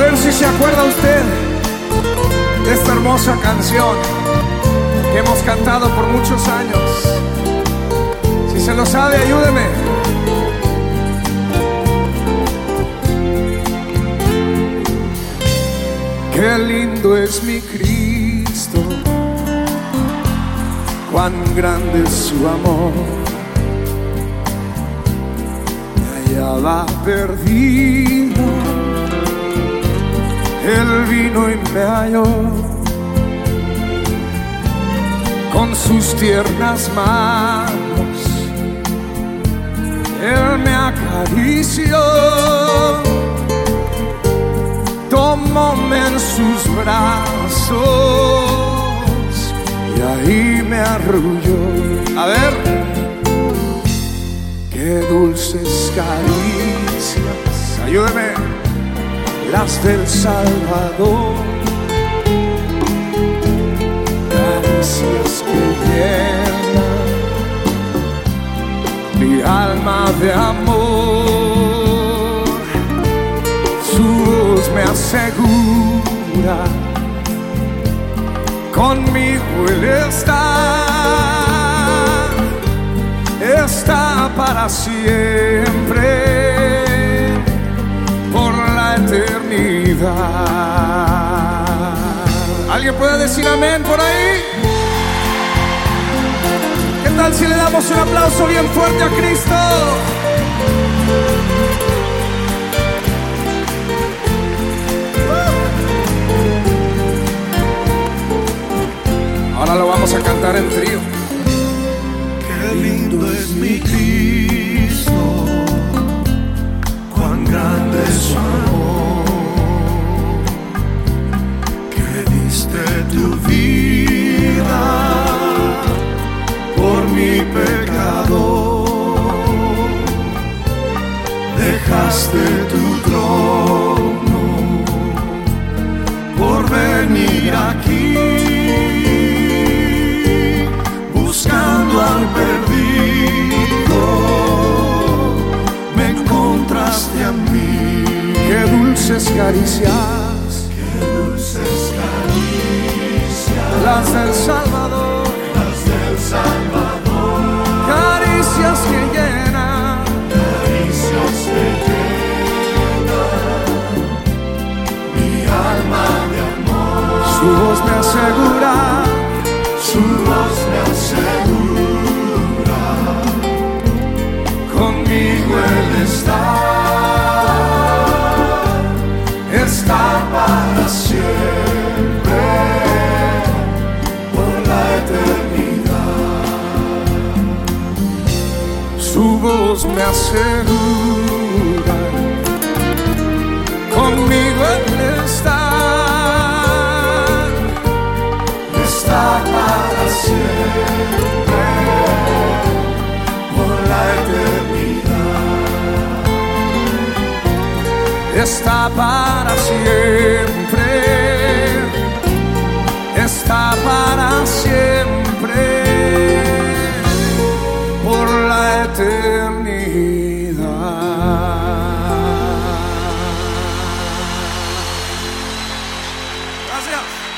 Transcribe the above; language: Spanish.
ver si se acuerda usted de esta hermosa canción que hemos cantado por muchos años. Si se lo sabe, ayúdeme. Qué lindo es mi Cristo, cuán grande es su amor. Me hallaba perdido, él vino y me halló. Con sus tiernas manos, él me acarició tomóme en sus brazos y ahí me arrulló. A ver, qué dulces caricias, ayúdeme, las del Salvador. Caricias que llenan mi alma de amor su voz me asegura, conmigo está, está para siempre, ¿Alguien puede decir amén por ahí? ¿Qué tal si le damos un aplauso bien fuerte a Cristo? Ahora lo vamos a cantar en trío. Qué lindo es mi Cristo, diste tu vida por mi pecado, dejaste tu trono por venir aquí buscando al perdido, me encontraste a mí. Qué dulces caricias, su voz me asegura, Su voz me asegura, conmigo Él está, está para siempre, por la eternidad. su voz me asegura, está para siempre, está para siempre, por la eternidad. Gracias.